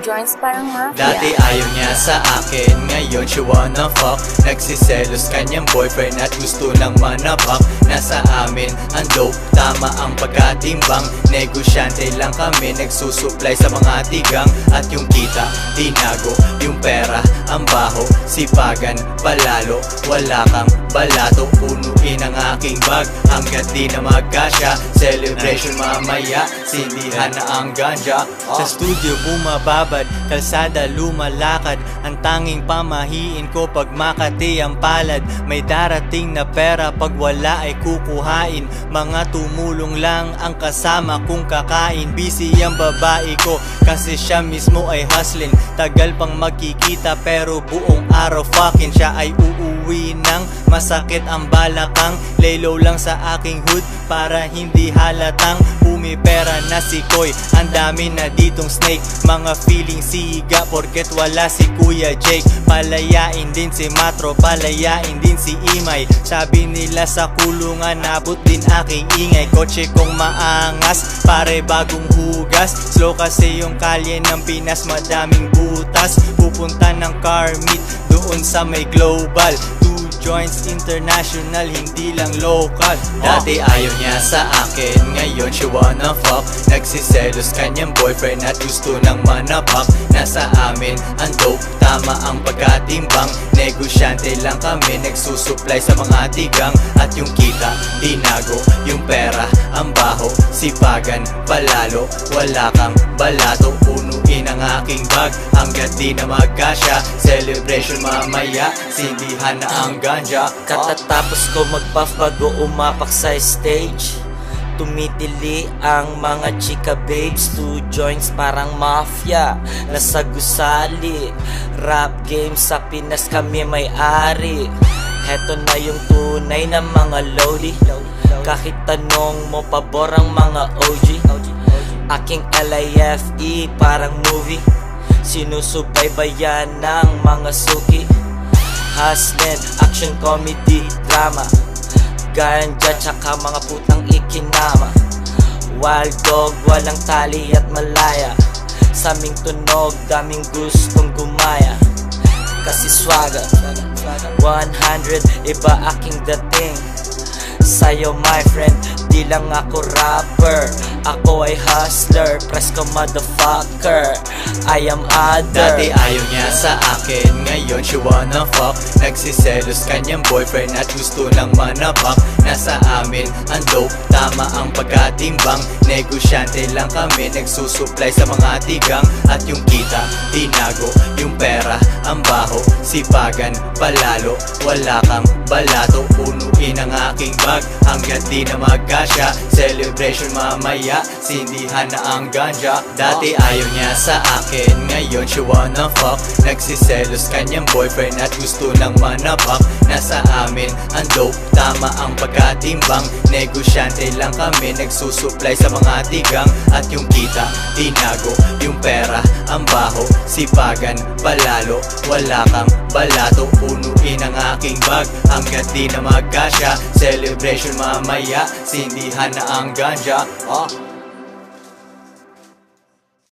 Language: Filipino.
joints parang mafia. Dati ayaw niya sa akin Ngayon she wanna fuck. Nagsiselos kanyang boyfriend At gusto lang manapak Nasa amin ang dope Tama ang pagkatimbang. Negosyante lang kami Nagsusupply sa mga tigang. At yung kita, tinago Yung pera, ang baho. Sipagan, palalo Wala kang balato Punuin ang aking bag. Hanggat di na magkasya Celebration mamaya. Sindihan na ang ganja. Sa studio bumababad. Kalsada lumalakad. Ang tanging pamahiin ko Pag makati ang palad. May darating na pera Pag wala ay kukuhain. Mga tumulong lang Ang kasama kong kakain. Busy ang babae ko Kasi siya mismo ay hustling. Tagal pang magkikita Pero buong araw fucking Siya ay uuwi Masakit ang balakang Lay low lang sa aking hood Para hindi halatang Pumipera na si Koy. Ang dami na ditong snake Mga feeling siga Porket wala si Kuya Jake. Palayain din si Matro Palayain din si Imay. Sabi nila sa kulungan Nabot din aking ingay. Kotse kong maangas Pare bagong hugas. Slow kasi yung kalye ng Pinas Madaming butas. Pupunta ng car meet Doon sa may global joints international Hindi lang local. Dati ayaw niya sa akin Ngayon she wanna fuck. Nagsiselos kanyang boyfriend At gusto nang manapak Nasa amin ang dope Tama ang pagkatimbang Negosyante lang kami Nagsusupply sa mga tigang. At yung kita, tinago Yung pera, ang baho Sipagan, palalo Wala kang balato. Punuin ang aking bag Hanggat di na magkasya. Celebration mamaya Sindihan na ang ganja. Katatapos ko mag-puff bago umapak sa stage Tumitili ang mga chika babes Two joints parang mafia Nasa gusali Rap game sa Pinas kami may-ari. Heto na yung tunay na mga lodi Kahit tanong mo pabor ang mga OG Aking LAFE parang movie. Sinusubaybayan ng mga suki. Hustling, action comedy, drama. Ganja tsaka mga putang ikinama Wild dog, walang tali at malaya. Sa aming tunog, daming gustong gumaya. Kasi swaga 100, iba aking dating. Sa'yo my friend, di lang ako rapper. Ako ay hustler, press ko motherfucker. I am other. Dati ayaw niya sa akin. Ngayon she wanna fuck. Nagsiselos kanyang boyfriend At gusto lang manapak Nasa amin ang dope. Tama ang pagkatimbang. Negosyante lang kami. Nagsusupply sa mga tigang. At yung kita, tinago. Yung pera, ang baho. Sipagan, palalo. Wala kang balato. Punuin ang aking bag. Hanggat di na magkasya Celebration mamaya. Sindihan na ang ganja. Dati ayaw niya sa akin. Ngayon she wanna fuck. Nagsiselos kanyang boyfriend At gusto lang manapak Nasa amin ang dope Tama ang pagkatimbang. Negosyante lang kami Nagsusupply sa mga tigang. At yung kita, tinago Yung pera, ang baho Sipagan, palalo Wala kang balato. Punuin ang aking bag Hanggat di na magkasya Celebration mamaya Sindihan na ang ganja. Ah